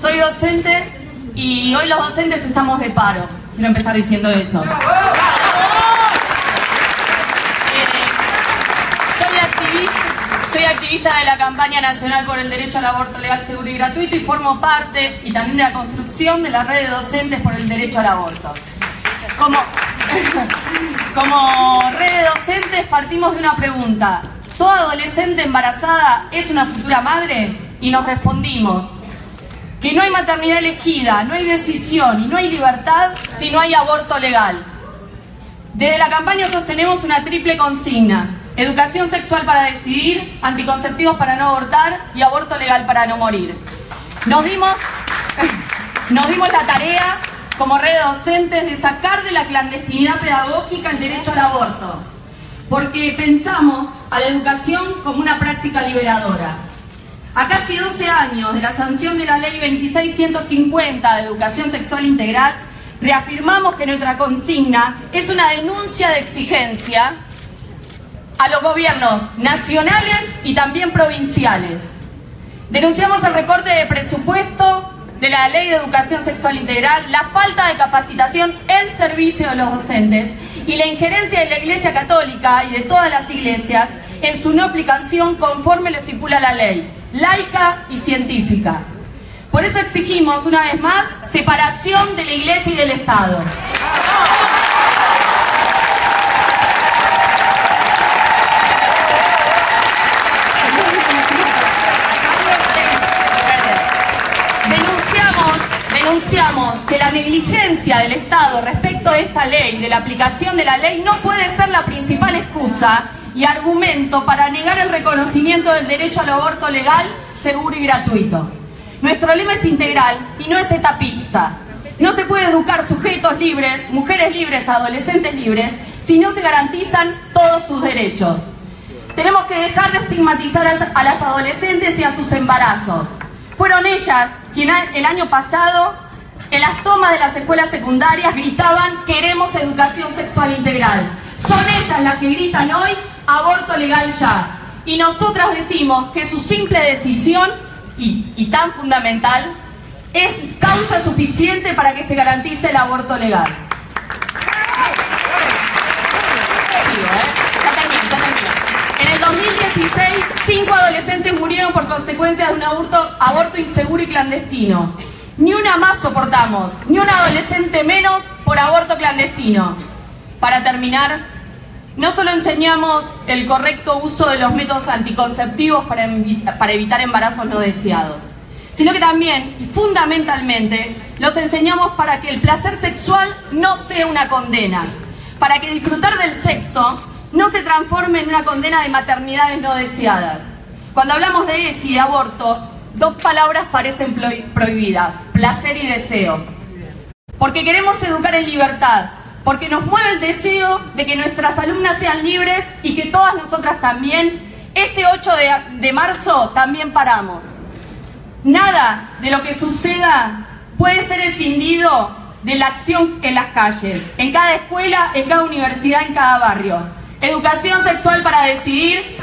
soy docente y hoy los docentes estamos de paro. Quiero empezar diciendo eso. Eh, soy, activista, soy activista de la campaña nacional por el derecho al aborto legal, seguro y gratuito y formo parte y también de la construcción de la red de docentes por el derecho al aborto. Como, como red de docentes partimos de una pregunta. ¿Toda adolescente embarazada es una futura madre? Y nos respondimos que no hay maternidad elegida, no hay decisión y no hay libertad si no hay aborto legal. Desde la campaña sostenemos una triple consigna. Educación sexual para decidir, anticonceptivos para no abortar y aborto legal para no morir. Nos dimos, nos dimos la tarea como red de docentes de sacar de la clandestinidad pedagógica el derecho al aborto, porque pensamos a la educación como una práctica liberadora. A casi 12 años de la sanción de la ley 2650 de educación sexual integral, reafirmamos que nuestra consigna es una denuncia de exigencia a los gobiernos nacionales y también provinciales. Denunciamos el recorte de presupuesto de la Ley de Educación Sexual Integral, la falta de capacitación en servicio de los docentes y la injerencia de la Iglesia Católica y de todas las iglesias en su no aplicación conforme lo estipula la ley, laica y científica. Por eso exigimos, una vez más, separación de la Iglesia y del Estado. denunciamos que la negligencia del Estado respecto de esta ley, de la aplicación de la ley, no puede ser la principal excusa y argumento para negar el reconocimiento del derecho al aborto legal, seguro y gratuito. Nuestro lema es integral y no es etapista. No se puede educar sujetos libres, mujeres libres, adolescentes libres, si no se garantizan todos sus derechos. Tenemos que dejar de estigmatizar a las adolescentes y a sus embarazos. Fueron ellas quienes el año pasado, en las tomas de las escuelas secundarias, gritaban queremos educación sexual integral. Son ellas las que gritan hoy aborto legal ya. Y nosotras decimos que su simple decisión, y, tan fundamental, es causa suficiente para que se garantice el aborto legal. En el 2016, cinco adolescentes murieron por consecuencia de un aborto, aborto inseguro y clandestino. Ni una más soportamos, ni un adolescente menos por aborto clandestino. Para terminar, no solo enseñamos el correcto uso de los métodos anticonceptivos para, para evitar embarazos no deseados, sino que también y fundamentalmente los enseñamos para que el placer sexual no sea una condena, para que disfrutar del sexo no se transforme en una condena de maternidades no deseadas. Cuando hablamos de ESI y aborto, dos palabras parecen prohibidas, placer y deseo. Porque queremos educar en libertad, porque nos mueve el deseo de que nuestras alumnas sean libres y que todas nosotras también, este 8 de, de marzo también paramos. Nada de lo que suceda puede ser escindido de la acción en las calles, en cada escuela, en cada universidad, en cada barrio. Educación sexual para decidir,